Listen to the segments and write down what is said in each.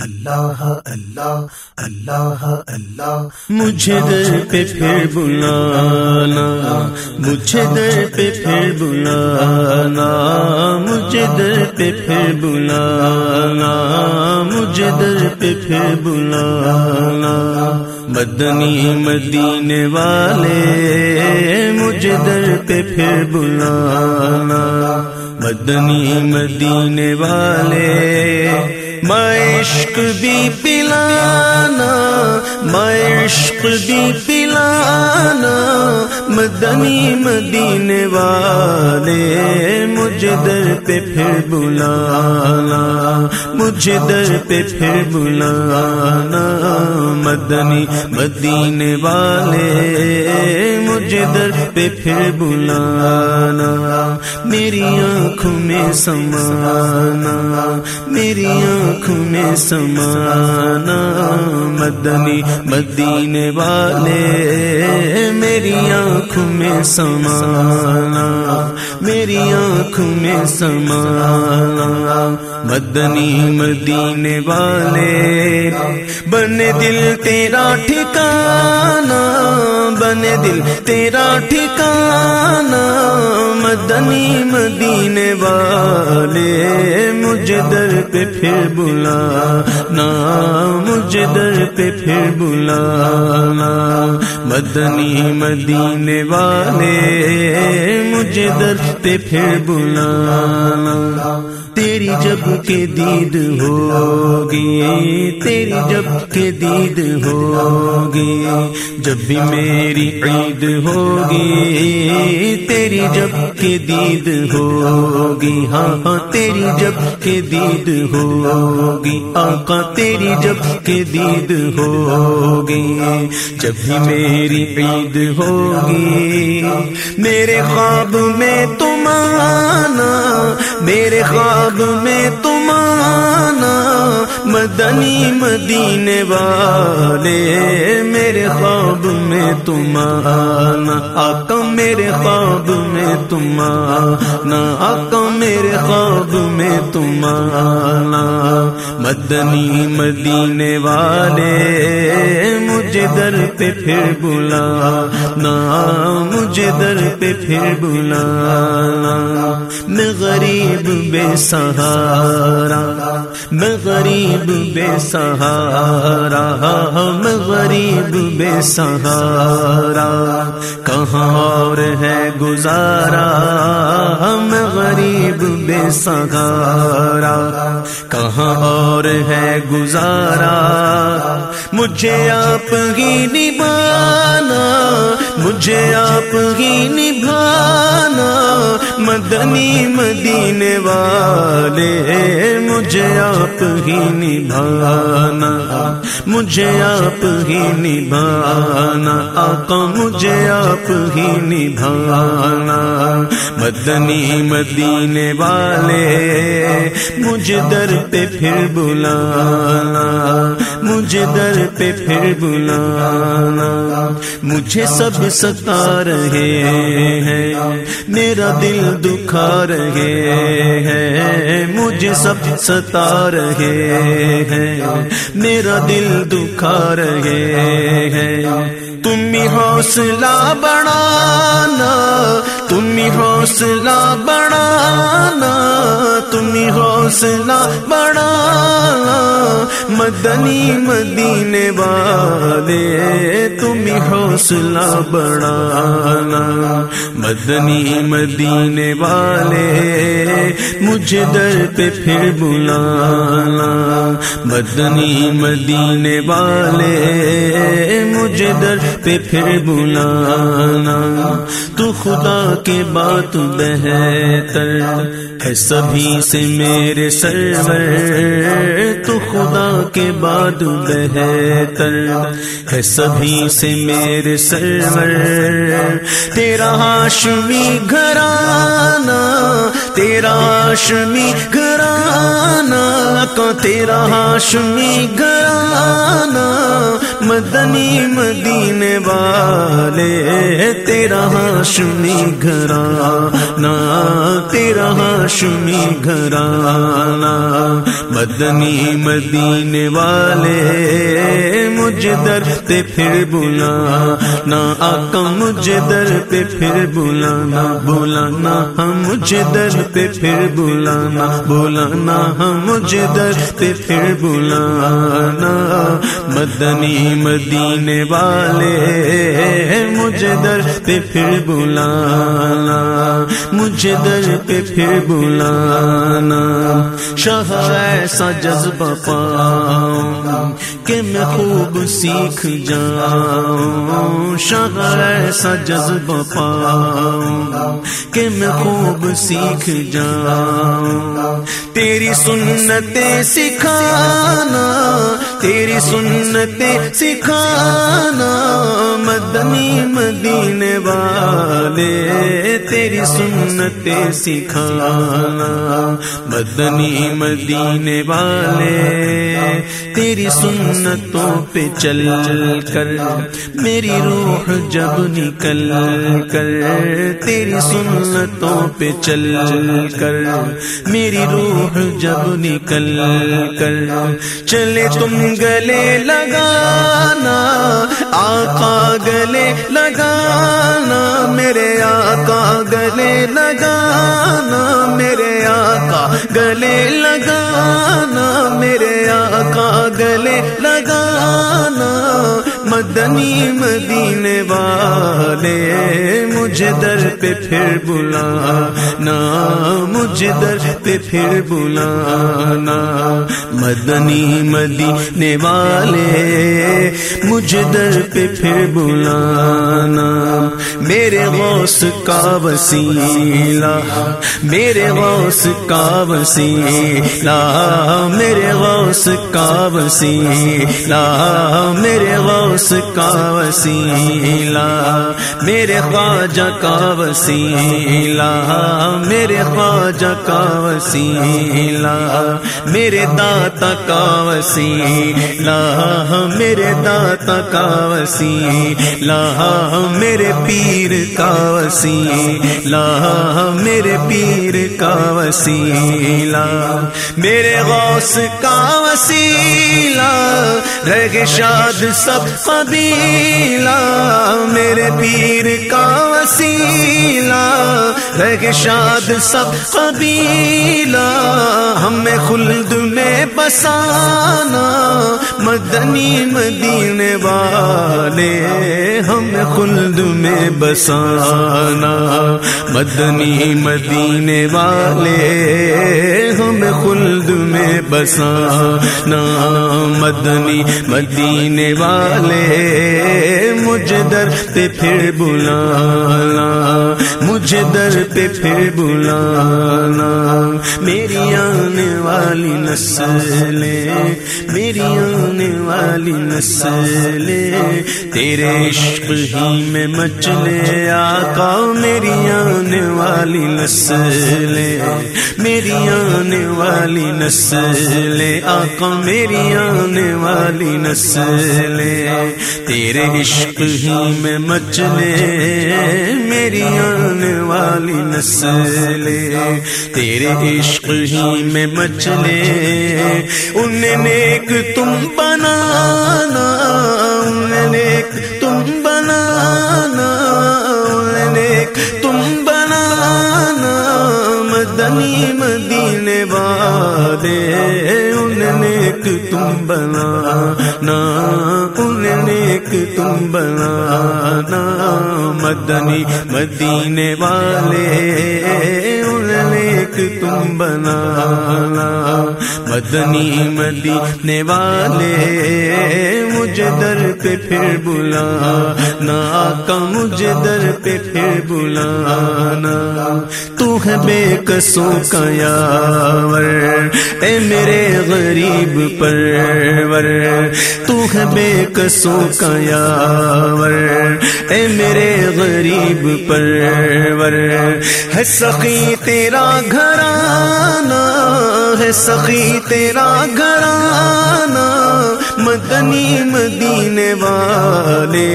اللہ اللہ اللہ اللہ مجھے در پہ پھر بلانا مجھے در پہ پھر بلانا مجھے در پہ پھر بلانا مجھے در پہ پھر بلانا مدنی مدینے والے مجھے در پہ پھر بلانا مدنی مدینے والے عشق بھی پلانا عشق بھی پلانا، مدنی مدینے والے مجھے در پہ پھر بلانا مجھے در پہ پھر بلانا، مدنی مدینے والے مجھے در پہ پھر بلانا، میری آنکھوں میں سمانا، میری آنکھوں میں سمانا، مدنی مدینے والے، میری آنکھوں میں سمانا، میری آنکھوں میں سمانا۔ مدنی مدینے والے، بنے دل تیرا ٹھکانا، بنے دل تیرا ٹھکانا۔ مدنی مدینے والے مجھے در پہ پھر بلا نا مجھے در پہ پھر بلانا مدنی مدینے والے مجھے در پہ پھر بلانا، تیری جب کے دید ہوگی، تیری جب کے دید ہوگی، جب بھی میری عید ہوگی، تیری جب کے دید ہوگی ہاں ہاں تیری جب کے دید ہوگی، آقا، تیری جب کے دید ہوگی، جب بھی میری عید ہوگی۔ میرے خواب میں تم آنا، میرے خواب میں تم آنا، مدنی مدینے والے۔ تم آنا آقا میرے خواب میں تم آنا آقا میرے خواب میں تم آنا مدنی مدینے والے، مجھے در پہ پھر بلا۔ نا مجھے در پہ پھر بلانا میں غریب بے سہارا میں غریب بے سہارا۔ میں غریب بے سہارا۔ کہاں اور ہے گزارا؟ میں غریب بے سہارا کہاں اور ہے گزارا؟ مجھے آپ ہی نبھانا، مجھے آپ ہی نبھانا، مدنی مدینے والے، مجھے آپ ہی نبھانا، مجھے آپ ہی نبھانا۔ آقا مجھے آپ ہی نبھانا۔ مدنی مدینے والے مجھے در پہ پھر بلانا۔ مجھے در پہ پھر بلانا۔ مجھے سب ستا رہے ہیں، میرا دل دکھا رہے ہیں۔ مجھے سب ستا رہے ہیں، میرا دل دکھا رہے ہیں۔ تم ہی حوصلہ بڑھانا تم حوصلہ بڑھانا تم حوصلہ بڑھانا، مدنی مدینے والے تم حوصلہ بڑھانا، مدنی مدینے والے، مجھے در پہ پھر بلانا، مدنی مدینے والے، مجھے در پہ پھر بلانا، تو خدا کے بات بہتر ہے سبھی سے میرے سرور، تو خدا کے بعد بہتر ہے سبھی سے میرے سرور۔ تیرا ہاشمی گھرانا تیرا ہاشمی گھرانا کو تیرا ہاشمی گھرانا مدنی مدینے والے، تیرا ہاشمی گھرانا تیرا ہاشمی گھرانا مدنی مدینے والے مجھے در پہ پھر بلا نہ آقا مجھے در پہ پھر بلانا بلانا ہم مجھے در پہ پھر بلانا۔ بلانا ہم مجھے در پہ پھر بلانا۔ مدنی مدینے والے مجھے در پہ پھر بلانا مجھے در پہ پھر بلانا۔ شاہ ایسا جذبہ پاؤں کہ میں خوب سیکھ جاؤں۔ شاہ ایسا جذبہ پاؤں کہ میں خوب سیکھ جاؤں۔ تیری سنتیں سکھانا، تیری سنتیں سکھانا، مدنی مدینے والے، تیری سنتیں سکھانا، مدنی مدینے والے۔ تیری سنتوں پہ چل کر، میری روح جب نکل کر، تیری سنتوں پہ چل کر، میری روح جب نکل کر، چلے تم گلے لگانا، آقا گلے لگانا، میرے آقا گلے لگانا، میرے آقا گلے لگانا۔ گلے مدنی مدینے والے مجھے در پہ پھر بلا نا مجھے در پہ پھر بلانا۔ مدنی مدینے والے مجھے در پہ پھر بلانا۔ میرے غوث کا وسیلہ، میرے غوث کا وسیلہ۔ میرے غوث کا وسیلہ، میرے غوث کا وسیلہ، میرے خواجہ کا وسیلہ، میرے خواجہ کا وسیلہ، میرے داتا کا وسیلہ، میرے داتا کا وسیلہ، میرے پیر کا وسیلہ، میرے پیر کا وسیلہ، میرے غوث کا وسیلہ، رہ شاد سب قبیلہ، میرے پیر کا وسیلہ، رہ شاد سب قبیلہ، ہمیں خلد میں بسانا، مدنی مدینے والے، ہمیں خلد میں بسانا، مدنی مدینے والے، ہمیں خلد میں بسانا، مدنی مدینے والے۔ مجھے در پہ پھر بلانا مجھے در پہ پھر بلانا۔ میری آنے والی نسلیں، میری آنے والی نسلیں۔ تیرے عشق ہی میں مچلے آقا، میری آنے والی نسلیں۔ میری آنے والی نسلیں، آقا، میری آنے والی نسلیں۔ تیرے عشق ہی میں مچلے، میری آنے والی نسلیں تیرے عشق ہی میں مچلے، انہیں نیک تم بنانا، انہیں نیک تم بنانا، انہیں نیک تم بنانا۔ مدنی مدینے والے، انہیں نیک تم بنانا۔ انہیں نیک تم بنانا مدنی مدینے والے انہیں تم بنانا مدنی مدینے والے مجھے در پہ پھر بلا نا آقا مجھے در پہ پھر بلانا تو ہے بے کسوں کا یاور، اے میرے غریب پرور تو ہے بے کسوں کا یاور اے میرے غریب پرور، ہے سخی تیرا گھرانہ، ہے سخی تیرا گھرانہ۔ مدنی مدینے والے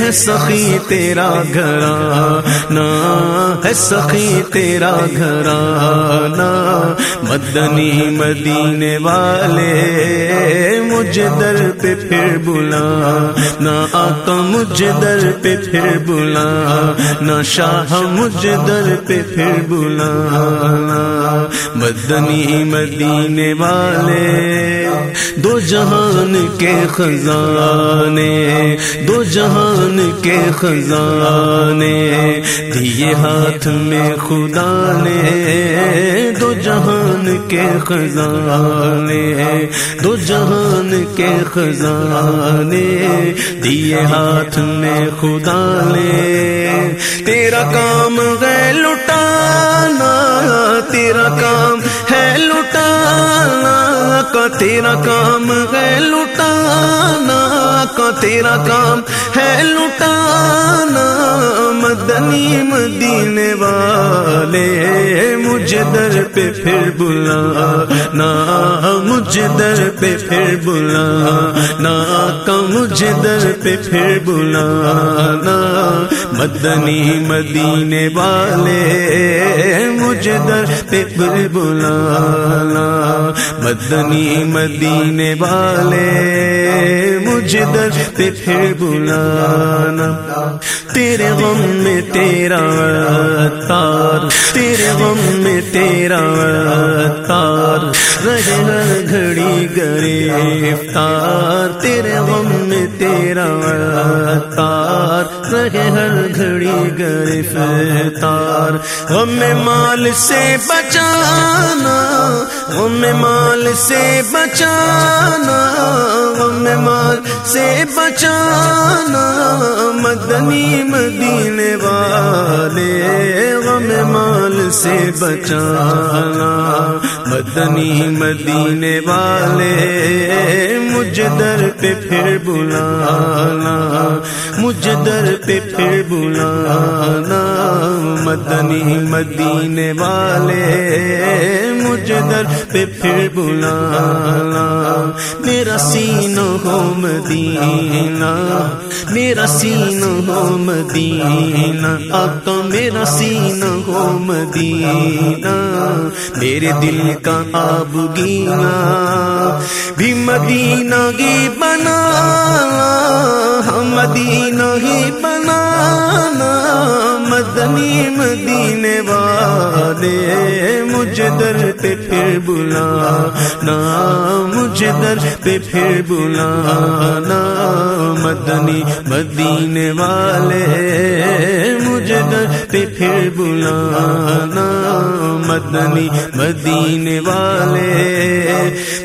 ہے سخی تیرا گھرانا ہے سخی تیرا گھرانا۔ مدنی مدینے والے مجھے در پہ پھر بلا نہ آقا مجھے در پہ پھر بلا نہ شاہ مجھے در پہ پھر بلا مدنی مدینے والے، دو جہان کے خزانے، دو جہان کے خزانے، دیے ہاتھ میں خدا نے، دو جہان کے خزانے، دو جہان کے خزانے، دیے ہاتھ میں خدا نے۔ تیرا کام گئے لٹانا، تیرا کام کا تیرا کام ہے لٹانا، کا تیرا کام ہے لٹانا۔ مدنی مدینے والے مجھے در پہ پھر بلا نہ مجھے در پہ پھر بلا نہ کا مجھے در پہ پھر بلانا۔ مدنی مدینے والے مجھے در پہ بلانا مدنی مدینے والے مجھے در پہ پھر بلانا تیرے غم میں تیرا تار، تیرے غم میں تیرا تار رہے ہر گھڑی گرفتار تیرے غم میں تیرا تار۔ رہے ہر گھڑی گرفتار غم مال سے بچانا غم مال سے بچانا غم مال سے بچانا۔ مدنی مدینے والے غم مال سے بچانا۔ مدنی مدینے والے، مجھ در پہ پھر بلانا۔ مجھ در پہ پھر بلانا مدنی مدینے والے مجھ در پہ پھر بلانا میرا سین ہو مدینہ، میرا سین ہو مدینہ، آقا میرا سین ہو مدینہ، میرے دل کا آب گینا بھی مدینہ ہی بنا مدینہ ہی بنانا، مدنی مدینے والے مجھے در پہ پھر بلانا مجھے در پہ پھر بلا نا مدنی مدینے والے مجھے در پہ پھر بلا نا مدنی مدینے والے۔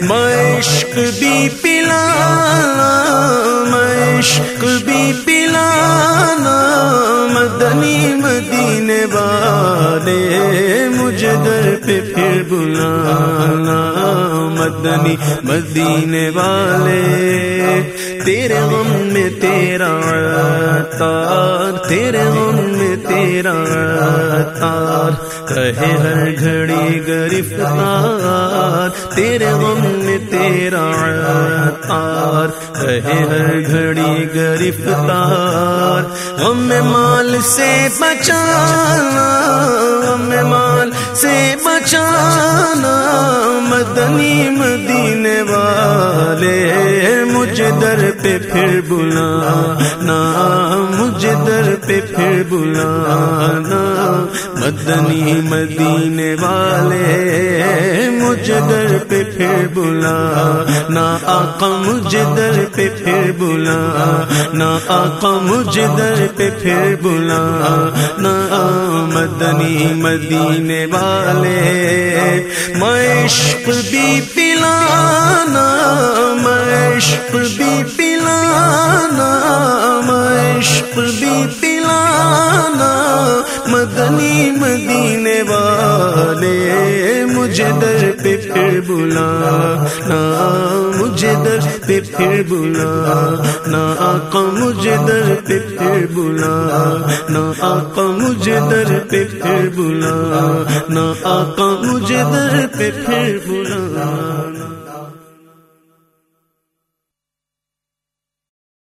مشق بھی پلانا عشق بھی پلانا مدنی مدینے والے مجھے در پہ پھر بلانا، مدنی مدینے والے۔ تیرے غم میں تیرا تار، تیرے غم میں تیرا تار کہے ہر گھڑی گرفتار، تیرے غم میں تیرا تار کہے ہر گھڑی گرفتار، غم مال سے بچانا، غم مال سے بچانا۔ مدنی مدینے والے مجھے در پہ پھر بلا نا مجھے در پہ پھر بلا نا مدنی مدینے والے مجھے در پہ پھر بلا نا آقا مجھے در پہ پھر بلا نا آقا مجھے در پہ پھر بلانا۔ مدنی مدینے والے مشق بھی پلانا مشق بھی پلانا مشق بھی پلانا مدنی مدینے والے، مجھے در پہ پھر بلا مجھے در پہ پھر بلا نا آقا مجھے در پہ پھر بلا نا آقا مجھے در پہ پھر بلا نا آقا مجھے در پہ پھر بلا